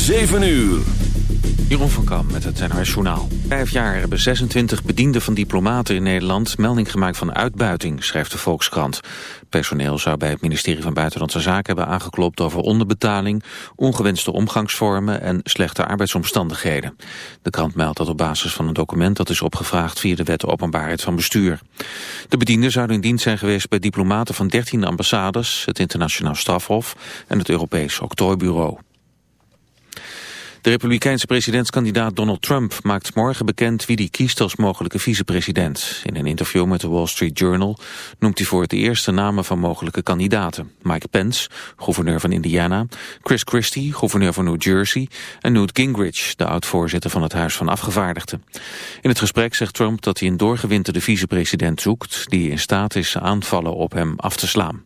7 uur. Jeroen van Kam met het NRS Journaal. Vijf jaar hebben 26 bedienden van diplomaten in Nederland... melding gemaakt van uitbuiting, schrijft de Volkskrant. Personeel zou bij het ministerie van Buitenlandse Zaken hebben aangeklopt... over onderbetaling, ongewenste omgangsvormen en slechte arbeidsomstandigheden. De krant meldt dat op basis van een document dat is opgevraagd... via de wet openbaarheid van bestuur. De bedienden zouden in dienst zijn geweest bij diplomaten van 13 ambassades... het internationaal strafhof en het Europees octrooibureau. De republikeinse presidentskandidaat Donald Trump maakt morgen bekend wie hij kiest als mogelijke vicepresident. In een interview met de Wall Street Journal noemt hij voor het eerst de namen van mogelijke kandidaten. Mike Pence, gouverneur van Indiana, Chris Christie, gouverneur van New Jersey en Newt Gingrich, de oud-voorzitter van het Huis van Afgevaardigden. In het gesprek zegt Trump dat hij een doorgewinterde vicepresident zoekt die in staat is aanvallen op hem af te slaan.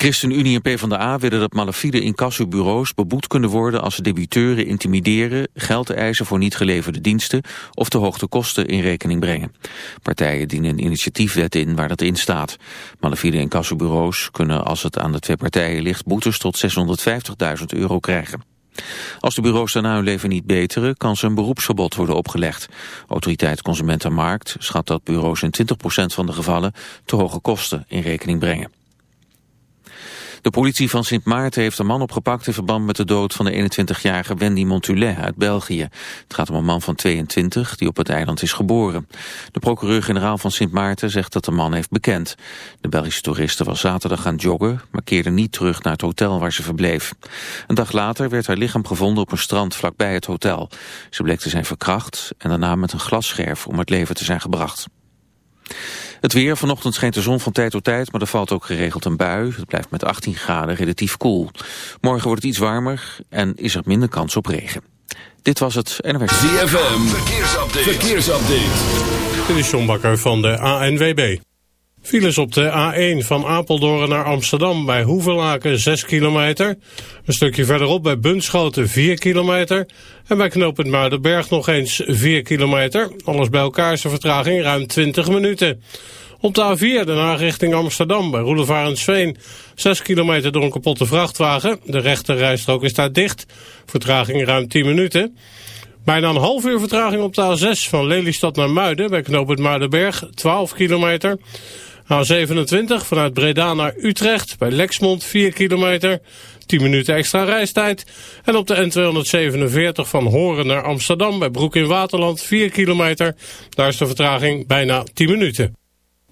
ChristenUnie en PvdA willen dat malafide incassobureaus beboet kunnen worden als ze debiteuren intimideren, geld eisen voor niet geleverde diensten of te hoogte kosten in rekening brengen. Partijen dienen een initiatiefwet in waar dat in staat. Malafide incassobureaus kunnen als het aan de twee partijen ligt boetes tot 650.000 euro krijgen. Als de bureaus daarna hun leven niet beteren, kan ze een beroepsverbod worden opgelegd. Autoriteit Consumentenmarkt schat dat bureaus in 20% van de gevallen te hoge kosten in rekening brengen. De politie van Sint Maarten heeft een man opgepakt in verband met de dood van de 21-jarige Wendy Montulet uit België. Het gaat om een man van 22 die op het eiland is geboren. De procureur-generaal van Sint Maarten zegt dat de man heeft bekend. De Belgische toeriste was zaterdag gaan joggen, maar keerde niet terug naar het hotel waar ze verbleef. Een dag later werd haar lichaam gevonden op een strand vlakbij het hotel. Ze bleek te zijn verkracht en daarna met een glasscherf om het leven te zijn gebracht. Het weer, vanochtend schijnt de zon van tijd tot tijd, maar er valt ook geregeld een bui. Het blijft met 18 graden relatief koel. Morgen wordt het iets warmer en is er minder kans op regen. Dit was het NWS. ZFM, verkeersupdate. verkeersupdate. Dit is John Bakker van de ANWB. Files op de A1 van Apeldoorn naar Amsterdam bij Hoevelaken 6 kilometer. Een stukje verderop bij Bunschoten 4 kilometer. En bij knooppunt Muidenberg nog eens 4 kilometer. Alles bij elkaar is de vertraging ruim 20 minuten. Op de A4 daarna richting Amsterdam bij Roelevarensveen. 6 kilometer door een kapotte vrachtwagen. De rechte rijstrook is daar dicht. Vertraging ruim 10 minuten. Bijna een half uur vertraging op de A6 van Lelystad naar Muiden bij knooppunt Muidenberg. 12 kilometer. A27 vanuit Breda naar Utrecht bij Lexmond 4 kilometer. 10 minuten extra reistijd. En op de N247 van Horen naar Amsterdam bij Broek in Waterland 4 kilometer. Daar is de vertraging bijna 10 minuten.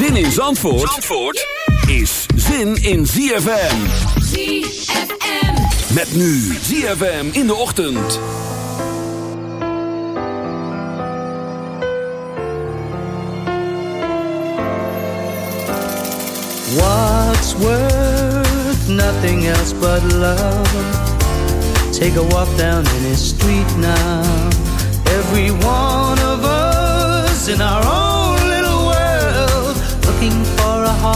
Zin in Zandvoort, Zandvoort is zin in ZFM. ZFM. Met nu ZFM in de ochtend. What's worth nothing else but love? Take a walk down any street now. Every one of us in our own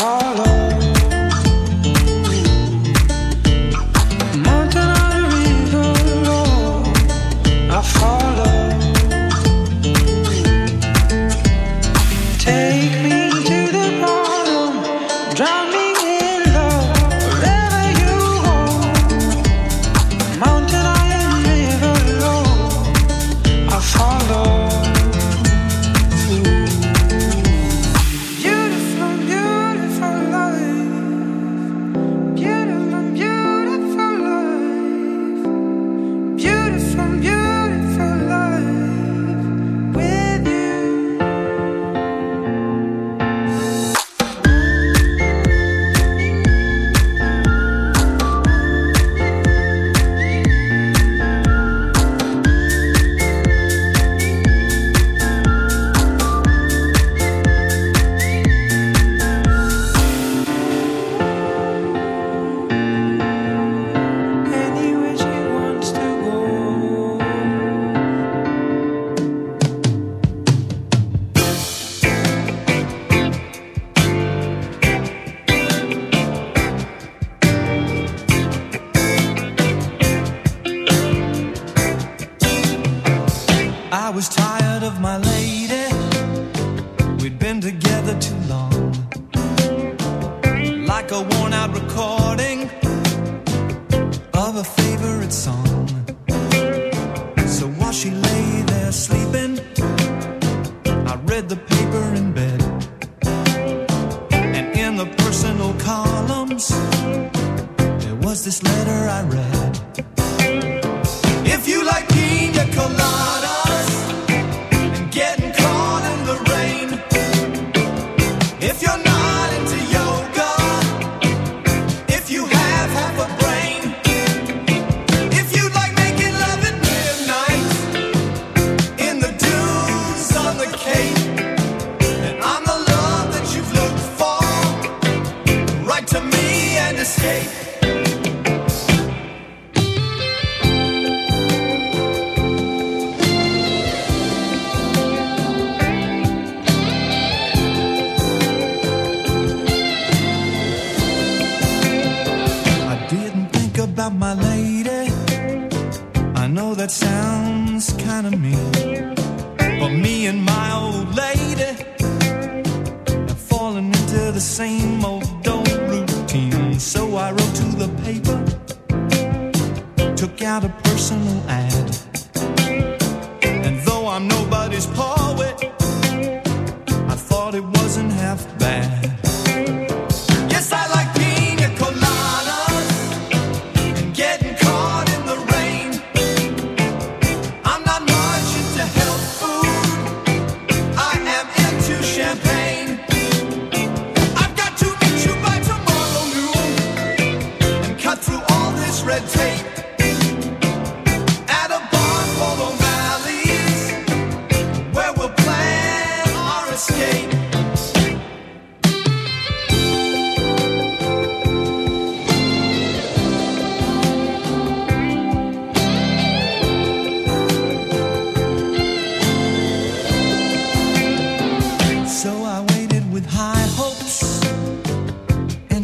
follow.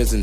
is in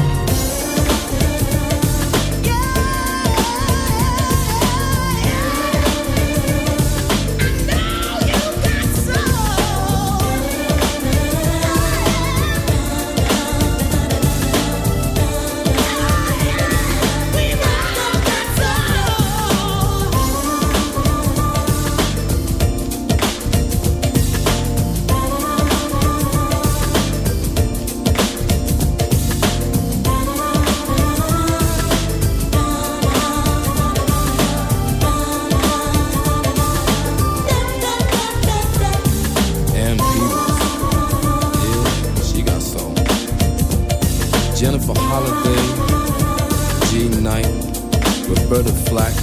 Roberta Flack.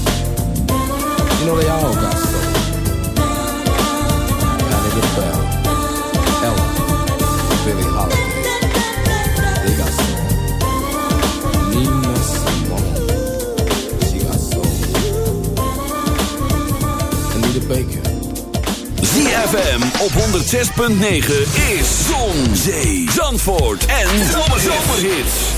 You know they all got soul. Patti LaBelle, Ella, Billie Holiday. They got soul. Nina Simone, she got soul. Anita Baker. ZFM op 106.9 is Zon, Zee, Zandvoort en Zomerhits.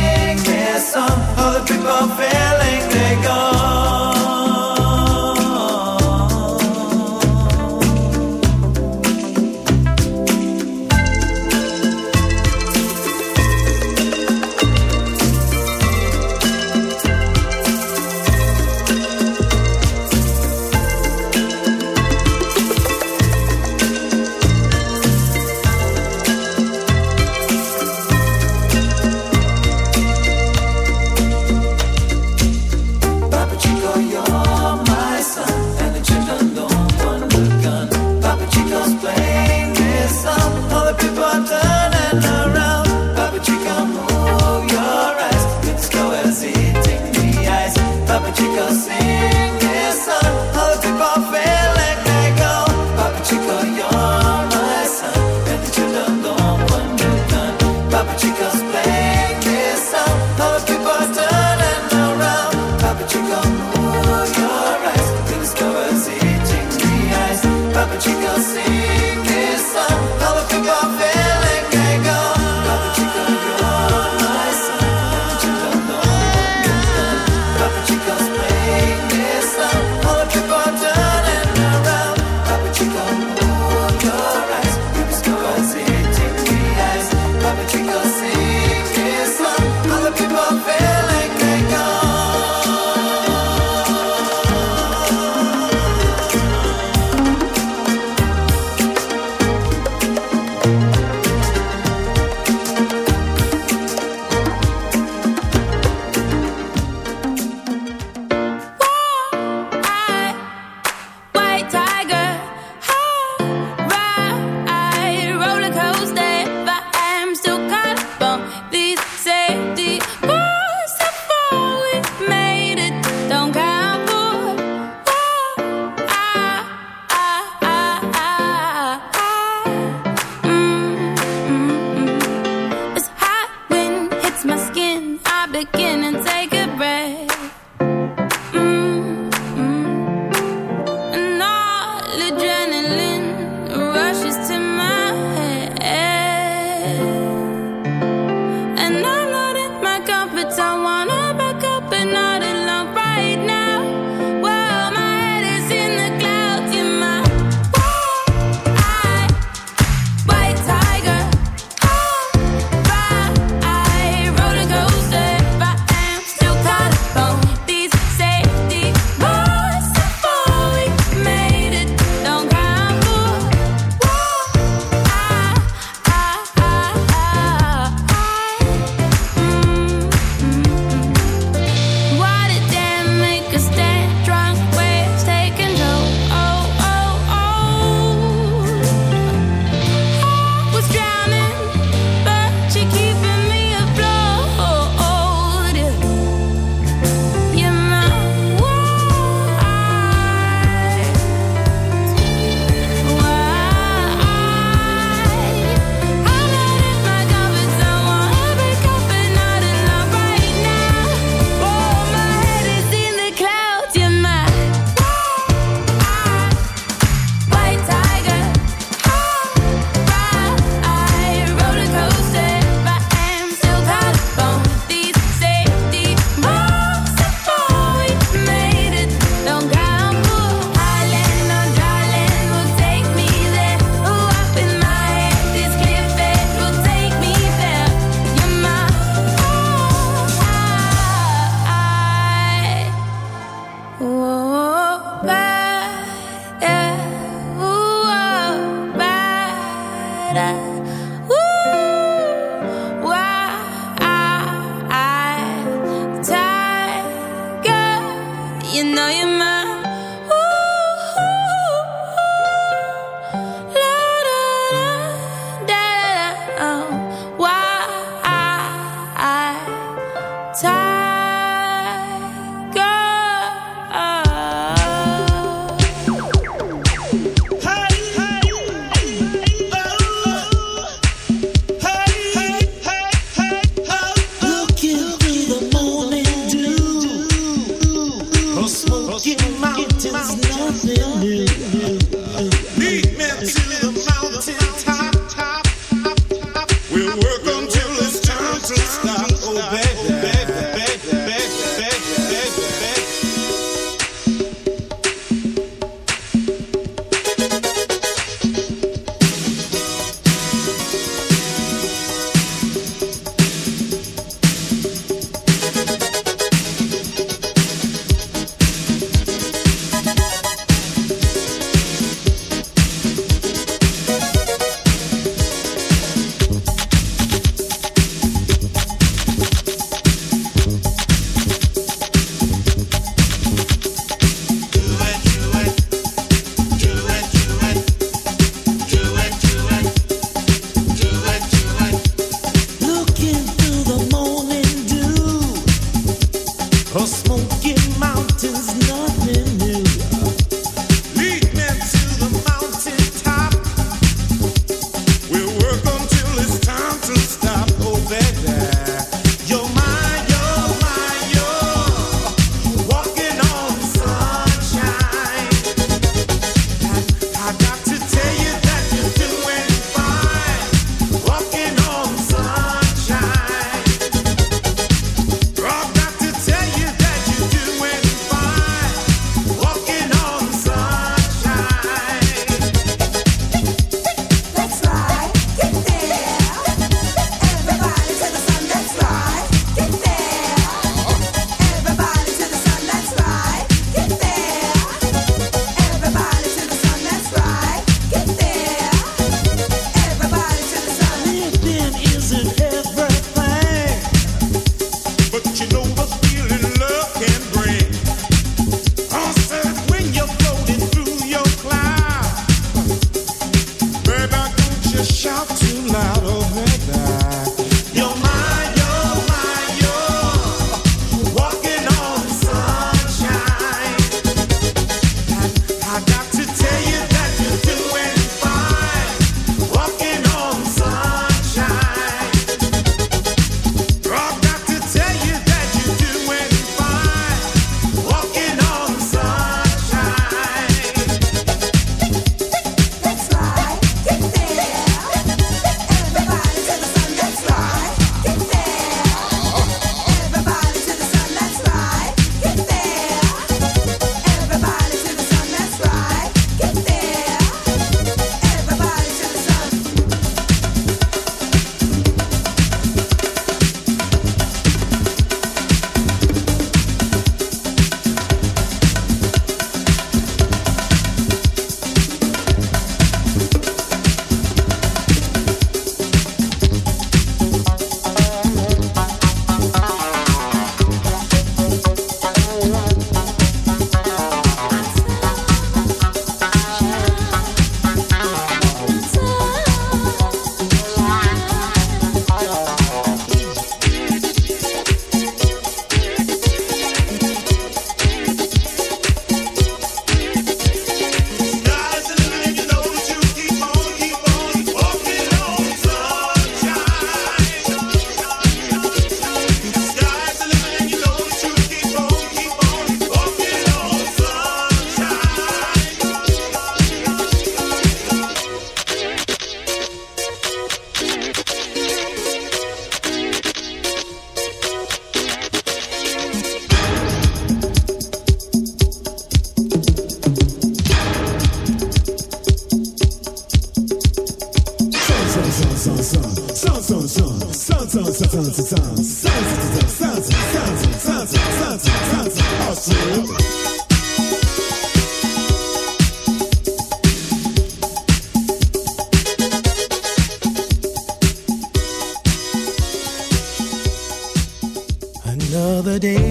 Another day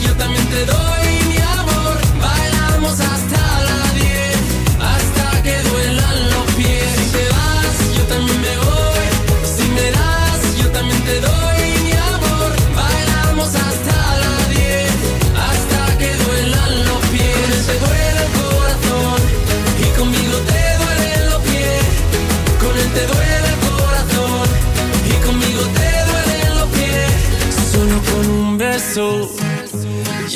Yo también te doy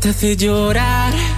Te de llorar.